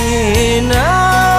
pandang